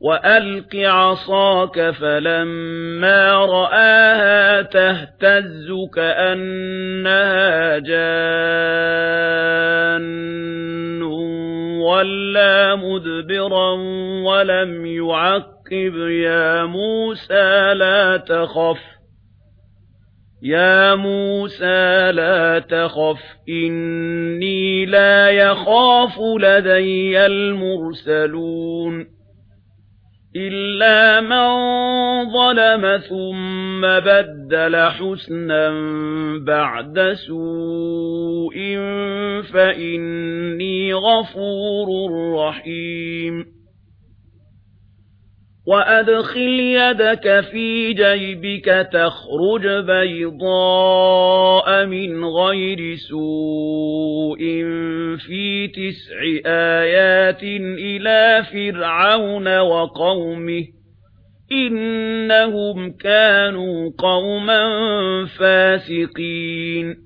وَأَلْقِ عَصَاكَ فَلَمَّا رَآهَا تَهْتَزُّ كَأَنَّهَا جَانٌّ وَلَا مُدْبِرًا وَلَمْ يُعَقِّبْ يَا مُوسَى لَا تَخَفْ يَا مُوسَى لَا تَخَفْ إِنِّي لَا يَخَافُ لَدَيَّ الْمُرْسَلُونَ إِلَّا مَن ظَلَمَ ثُمَّ بَدَّلَ حُسْنًا بَعْدَ سُوءٍ فَإِنِّي غَفُورٌ رَّحِيمٌ وَأَدْخِلْ يَدَكَ فِي جَيْبِكَ تَخْرُجْ بَيْضَاءَ مِنْ غَيْرِ سُوءٍ فِي تِسْعِ آيَاتٍ إِلَى فِرْعَوْنَ وَقَوْمِهِ إِنَّهُمْ كَانُوا قَوْمًا فَاسِقِينَ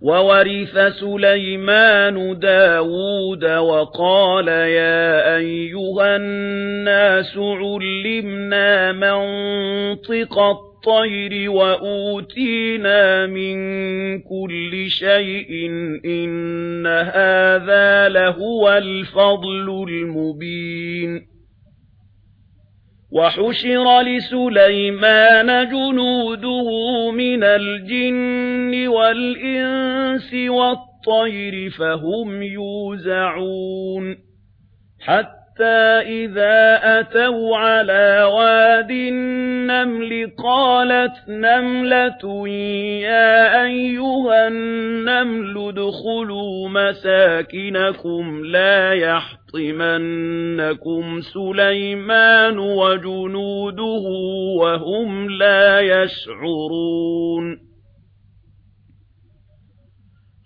وَوَرِثَ سُلَيْمَانُ دَاوُودَ وَقَالَ يَا أَيُّهَا النَّاسُ عُلِّمْنَا مَنطِقَ الطَّيْرِ وَأُوتِينَا مِن كُلِّ شَيْءٍ إِنَّ هَذَا لَهُوَ الْفَضْلُ الْمُبِينُ وَحُشِرَ لِسُلَيْمَانَ جُنُودُهُ مِنَ الْجِنِّ وَالْإِنسِ وَالطَّيْرِ فَهُمْ يُوزَعُونَ حَتَّى إِذَا أَتَوْا عَلَى وَادِ النَّمْلِ قَالَتْ نَمْلَةٌ يَا أَيُّهَا النَّمْلُ ادْخُلُوا مَسَاكِنَكُمْ لَا يَحْطِمَنَّكُمْ لَيَحْطِمَنَّكُمْ سُلَيْمَانُ وَجُنُودُهُ وَهُمْ لَا يَشْعُرُونَ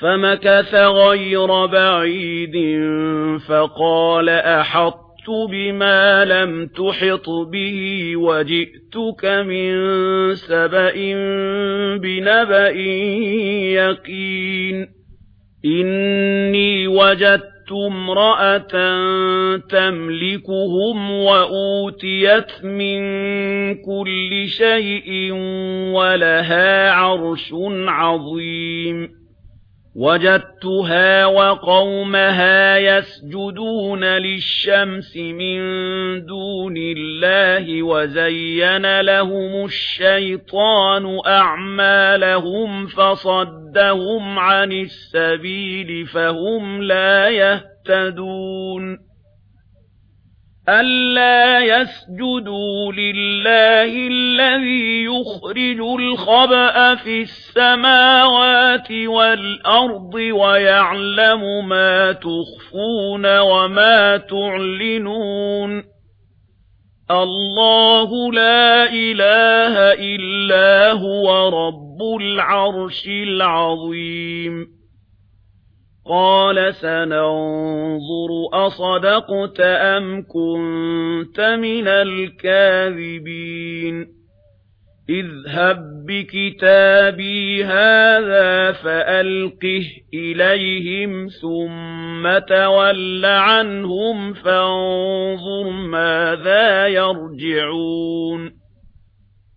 فَمَكَثَ غَيْرَ بَعِيدٍ فَقَالَ أَحَطتُ بِمَا لَمْ تُحِطْ بِهِ وَجِئْتُكَ مِن سَبَإٍ بِنَبَإٍ يَقِينٍ إِنِّي وَجَدتُّ امرأة تملكهم وأوتيت من كل شيء ولها عرش عظيم وَجَدتُّهَا وَقَوْمَهَا يَسْجُدُونَ لِلشَّمْسِ مِن دُونِ اللَّهِ وَزَيَّنَ لَهُمُ الشَّيْطَانُ أَعْمَالَهُمْ فَصَدَّهُمْ عَنِ السَّبِيلِ فَهُمْ لَا يَهْتَدُونَ أَلَّا يَسْجُدُوا لِلَّهِ الَّذِي يُخْرِجُ الْخَبْأَ فِي السَّمَاوَاتِ وَالْأَرْضِ وَيَعْلَمُ مَا تُخْفُونَ وَمَا تُعْلِنُونَ اللَّهُ لَا إِلَٰهَ إِلَّا هُوَ رَبُّ الْعَرْشِ الْعَظِيمِ قَالَ سَنَنظُرُ أَصَدَقْتَ أَمْ كُنتَ مِنَ الْكَاذِبِينَ اذْهَب بِكِتَابِي هَذَا فَأَلْقِهْ إِلَيْهِمْ ثُمَّ تَوَلَّ عَنْهُمْ فَانظُرْ مَاذَا يَرْجِعُونَ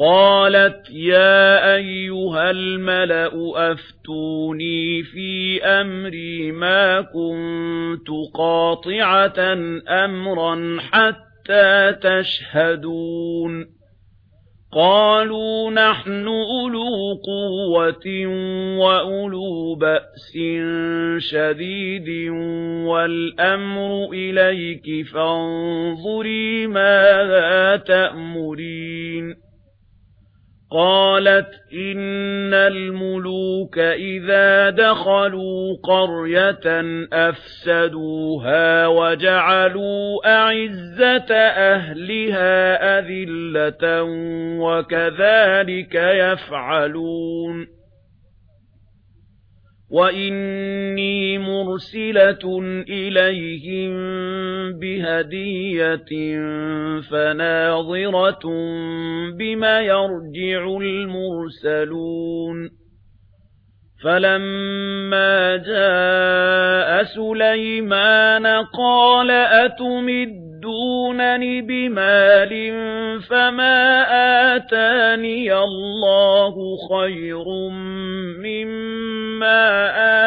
قَالَتْ يَا أَيُّهَا الْمَلَأُ أَفْتُونِي فِي أَمْرِي مَا كُنتُ قَاطِعَةً أَمْرًا حَتَّى تَشْهَدُونَ. قَالُوا نَحْنُ أُولُو قُوَّةٍ وَأُولُو بَأْسٍ شَدِيدٍ وَالْأَمْرُ إِلَيْكِ فَانظُرِي مَاذَا تَأْمُرِينَ. قَالَتْ إِنَّ الْمُلُوكَ إِذَا دَخَلُوا قَرْيَةً أَفْسَدُوهَا وَجَعَلُوا أَعِزَّةَ أَهْلِهَا أَذِلَّةً وَكَذَلِكَ يَفْعَلُونَ وَإِنِّي مُرْسِلَةٌ إِلَيْهِمْ بِهَدِيَّةٍ فَنَاظِرَةٌ بِمَا يَرْجِعُ الْمُرْسَلُونَ فَلَمَّا جَاءَ سُلَيْمَانُ قَالَ أَتُمِدُّ تَمُدُّونَنِ بِمَالٍ فَمَا آتَانِيَ اللَّهُ خَيْرٌ مِّمَّا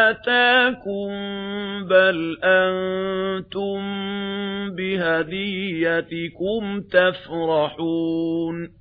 آتَاكُمْ بَلْ أَنتُمْ بِهَدِيَّتِكُمْ تَفْرَحُونَ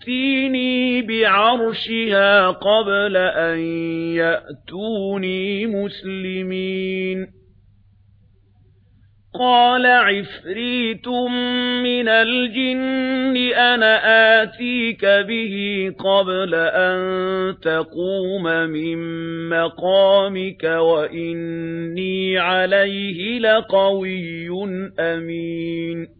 فَأْتِينِي بِعَرْشِهَا قَبْلَ أَن يَأْتُونِي مُسْلِمِينَ قَالَ عِفْرِيتٌ مِنَ الْجِنِّ أَنَا آتِيكَ بِهِ قَبْلَ أَن تَقُومَ مِن مَّقَامِكَ وَإِنِّي عَلَيْهِ لَقَوِيٌّ أَمِينٌ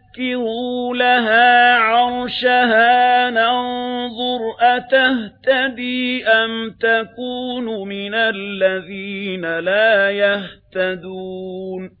نُمَكِّرُوا لَهَا عَرْشَهَا نَنظُرْ أَتَهْتَدِي أَمْ تَكُونُ مِنَ الَّذِينَ لَا يَهْتَدُونَ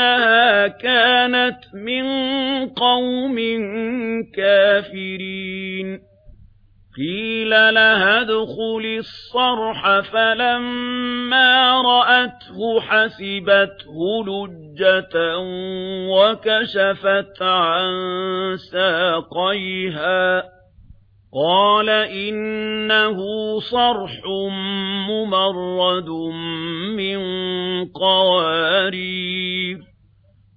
إِنَّهَا كَانَتْ مِنْ قَوْمٍ كَافِرِينَ. قِيلَ لَهَا ادْخُلِي الصَّرْحَ فَلَمَّا رَأَتْهُ حَسِبَتْهُ لُجَّةً وَكَشَفَتْ عَنْ سَاقَيْهَا. قَالَ إِنَّهُ صَرْحٌ مُمَرَّدٌ مِنْ قَوَارِيرَ.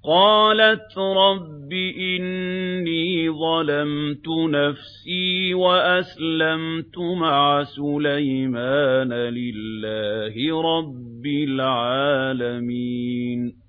قَالَتْ رَبِّ إِنِّي ظَلَمْتُ نَفْسِي وَأَسْلَمْتُ مَعَ سُلَيْمَانَ لِلَّهِ رَبِّ الْعَالَمِينَ.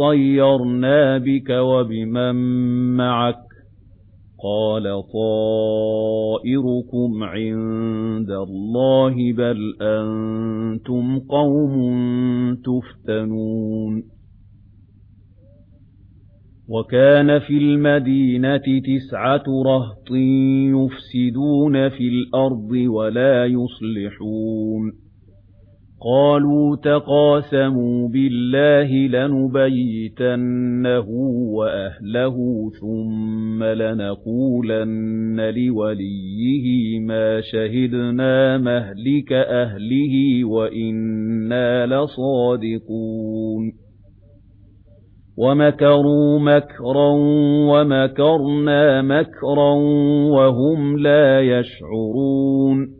طَيَّرْنَا بِكَ وَبِمَن مَّعَكَ قَالَ طَائِرُكُمْ عِندَ اللَّهِ بَلْ أَنتُمْ قَوْمٌ تُفْتَنُونَ وَكَانَ فِي الْمَدِينَةِ تِسْعَةُ رَهْطٍ يُفْسِدُونَ فِي الْأَرْضِ وَلَا يُصْلِحُونَ قَالُوا تَقَاسَمُوا بِاللَّهِ لَنُبَيِّتَنَّهُ وَأَهْلَهُ ثُمَّ لَنَقُولَنَّ لِوَلِيِّهِ مَا شَهِدْنَا مَهْلِكَ أَهْلِهِ وَإِنَّا لَصَادِقُونَ وَمَكَرُوا مَكْرًا وَمَكَرْنَا مَكْرًا وَهُمْ لَا يَشْعُرُونَ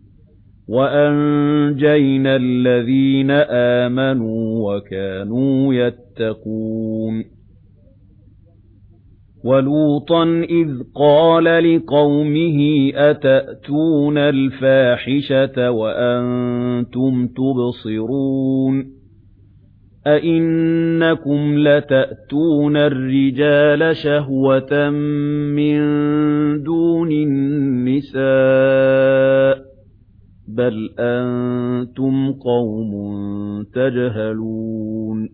وَأَنجَيْنَا الَّذِينَ آمَنُوا وَكَانُوا يَتَّقُونَ وَلُوطًا إِذْ قَالَ لِقَوْمِهِ أَتَأْتُونَ الْفَاحِشَةَ وَأَنْتُمْ تُبْصِرُونَ أَئِنَّكُمْ لَتَأْتُونَ الرِّجَالَ شَهْوَةً مِنْ دُونِ النِّسَاءِ بَلْ أَنْتُمْ قَوْمٌ تَجْهَلُونَ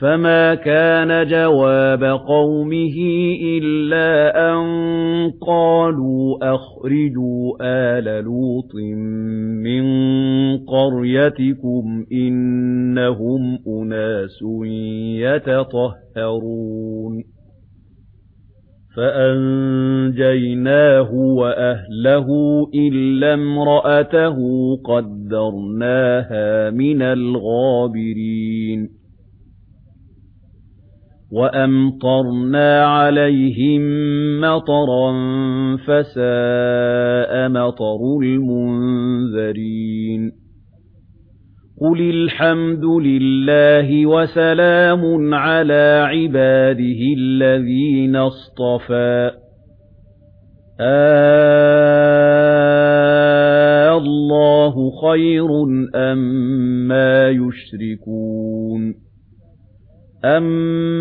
فَمَا كَانَ جَوَابَ قَوْمِهِ إِلَّا أَن قَالُوا أَخْرِجُوا آلَ لُوطٍ مِنْ قَرْيَتِكُمْ إِنَّهُمْ أُنَاسٌ يَتَطَهَّرُونَ فَأَنجَيْنَاهُ وَأَهْلَهُ إِلَّا امْرَأَتَهُ قَدَّرْنَاهَا مِنَ الْغَابِرِينَ وَأَمْطَرْنَا عَلَيْهِمْ مَطَرًا فَسَاءَ مَطَرُ الْمُنذَرِينَ قُلِ الْحَمْدُ لِلَّهِ وَسَلَامٌ عَلَى عِبَادِهِ الَّذِينَ اصْطَفَى آه، اللَّهُ خَيْرٌ أَمَّا أم يُشْرِكُونَ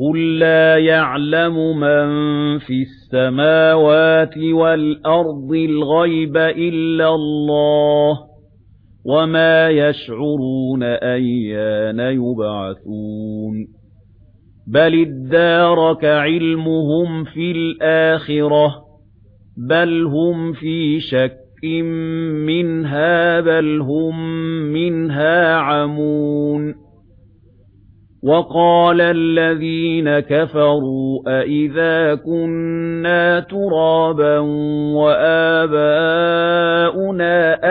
قُل لَّا يَعْلَمُ مَن فِي السَّمَاوَاتِ وَالْأَرْضِ الْغَيْبَ إِلَّا اللَّهُ وَمَا يَشْعُرُونَ أَيَّانَ يُبْعَثُونَ بَلِ ادَّارَكَ عِلْمُهُمْ فِي الْآخِرَةِ بَلْ هُمْ فِي شَكٍّ مِّنْهَا بَلْ هُمْ مِنْهَا عَمُونَ وَقَالَ الَّذِينَ كَفَرُوا أَإِذَا كُنَّا تُرَابًا وَآبَاؤُنَا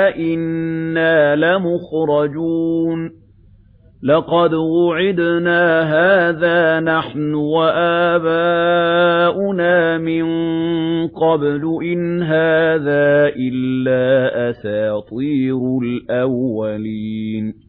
أَإِنَّا لَمُخْرَجُونَ لَقَدْ وُعِدْنَا هَذَا نَحْنُ وَآبَاؤُنَا مِنْ قَبْلُ إِنْ هَذَا إِلَّا أَسَاطِيرُ الْأَوَّلِينَ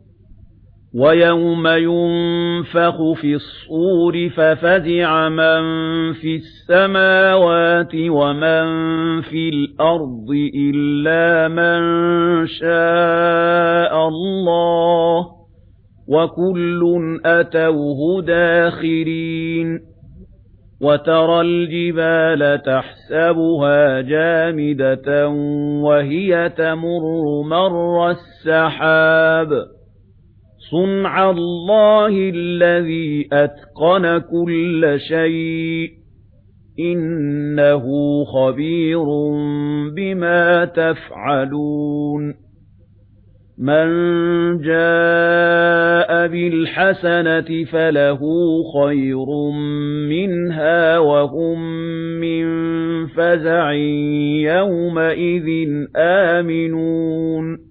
وَيَوْمَ يُنفَخُ فِي الصُّورِ فَفَزِعَ مَن فِي السَّمَاوَاتِ وَمَن فِي الْأَرْضِ إِلَّا مَن شَاءَ اللَّهُ وَكُلٌّ أَتَوْهُ دَاخِرِينَ وَتَرَى الْجِبَالَ تَحْسَبُهَا جَامِدَةً وَهِيَ تَمُرُّ مَرَّ السَّحَابِ صُنْعَ اللَّهِ الَّذِي أَتْقَنَ كُلَّ شَيْءٍ إِنَّهُ خَبِيرٌ بِمَا تَفْعَلُونَ مَنْ جَاءَ بِالْحَسَنَةِ فَلَهُ خَيْرٌ مِنْهَا وَهُمْ مِنْ فَزَعٍ يَوْمَئِذٍ آمِنُونَ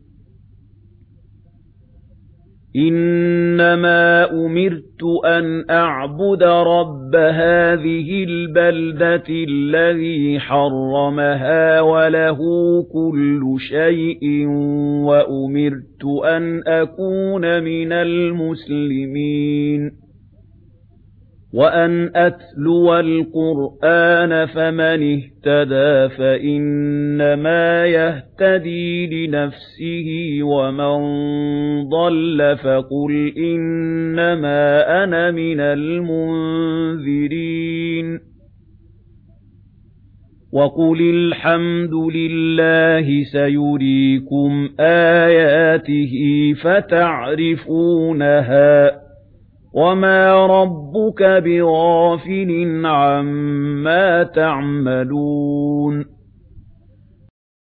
إِنَّمَا أُمِرْتُ أَنْ أَعْبُدَ رَبَّ هَذِهِ الْبَلْدَةِ الَّذِي حَرَّمَهَا وَلَهُ كُلُّ شَيْءٍ وَأُمِرْتُ أَنْ أَكُونَ مِنَ الْمُسْلِمِينَ وَأَنْ أَتْلُوَ الْقُرْآنَ فَمَنِ اهْتَدَى فَإِنَّمَا يَهْتَدِي لِنَفْسِهِ وَمَنْ ضَلَّ فَقُلْ إِنَّمَا أَنَا مِنَ الْمُنْذِرِينَ وَقُلِ الْحَمْدُ لِلَّهِ سَيُرِيكُمْ آيَاتِهِ فَتَعْرِفُونَهَا وَمَا رَبُّكَ بِغَافِلٍ عَمَّا تَعْمَلُونَ